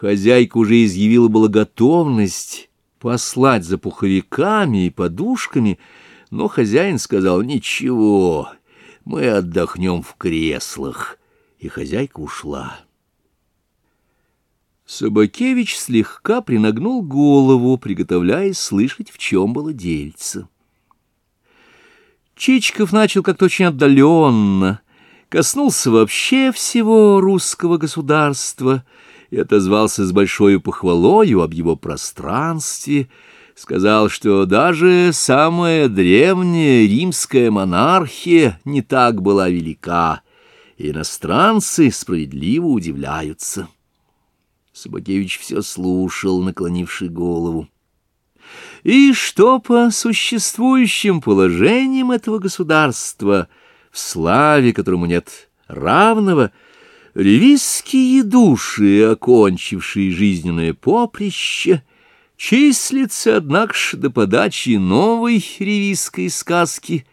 Хозяйка уже изъявила была готовность послать за пуховиками и подушками, но хозяин сказал «Ничего, мы отдохнем в креслах», и хозяйка ушла. Собакевич слегка принагнул голову, приготовляясь слышать, в чем было дельце. Чичиков начал как-то очень отдаленно, коснулся вообще всего русского государства и отозвался с большой похвалою об его пространстве, сказал, что даже самая древняя римская монархия не так была велика, и иностранцы справедливо удивляются. Собакевич все слушал, наклонивший голову. И что по существующим положениям этого государства, в славе которому нет равного, ревизские души, окончившие жизненное поприще, числятся, однако ж, до подачи новой ревизской сказки,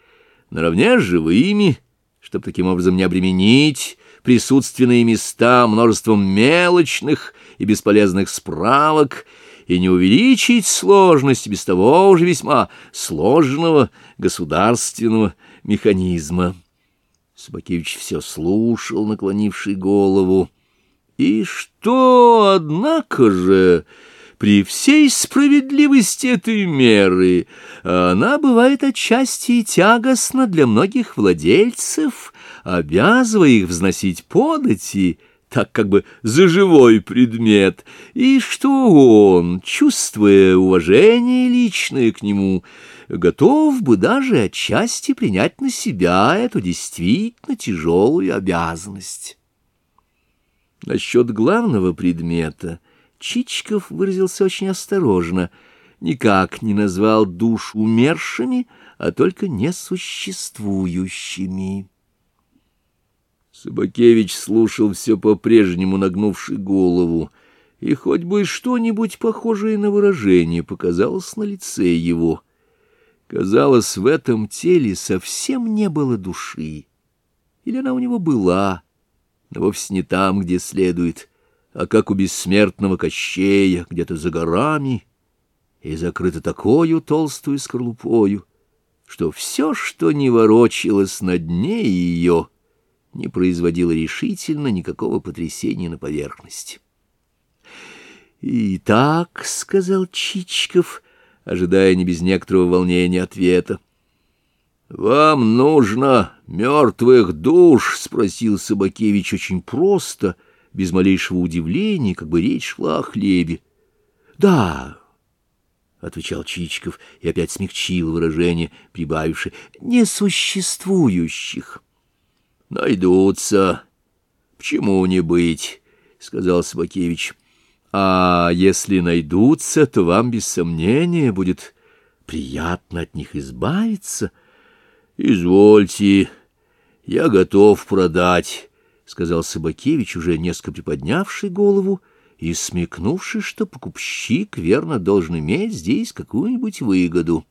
наравне с живыми, чтобы таким образом не обременить присутственные места множеством мелочных и бесполезных справок и не увеличить сложность без того уже весьма сложного государственного механизма. Собакевич все слушал, наклонивший голову. И что, однако же, при всей справедливости этой меры, она бывает отчасти и тягостна для многих владельцев, обязывая их взносить подати, так как бы за живой предмет, и что он, чувствуя уважение личное к нему, готов бы даже отчасти принять на себя эту действительно тяжелую обязанность. Насчет главного предмета Чичиков выразился очень осторожно, никак не назвал душ умершими, а только несуществующими. Собакевич слушал все по-прежнему, нагнувший голову, и хоть бы что-нибудь похожее на выражение показалось на лице его. Казалось, в этом теле совсем не было души. Или она у него была, но вовсе не там, где следует, а как у бессмертного Кощея, где-то за горами, и закрыта такою толстую скорлупою, что все, что не ворочалось на дне ее — не производила решительно никакого потрясения на поверхности. «Итак», — сказал Чичиков, ожидая не без некоторого волнения ответа, «Вам нужно мертвых душ?» — спросил Собакевич очень просто, без малейшего удивления, как бы речь шла о хлебе. «Да», — отвечал Чичиков и опять смягчил выражение, прибавивши, «несуществующих». Найдутся. Почему не быть, — сказал Собакевич. А если найдутся, то вам без сомнения будет приятно от них избавиться. Извольте, я готов продать, — сказал Собакевич, уже несколько приподнявший голову и смекнувший, что покупщик верно должен иметь здесь какую-нибудь выгоду.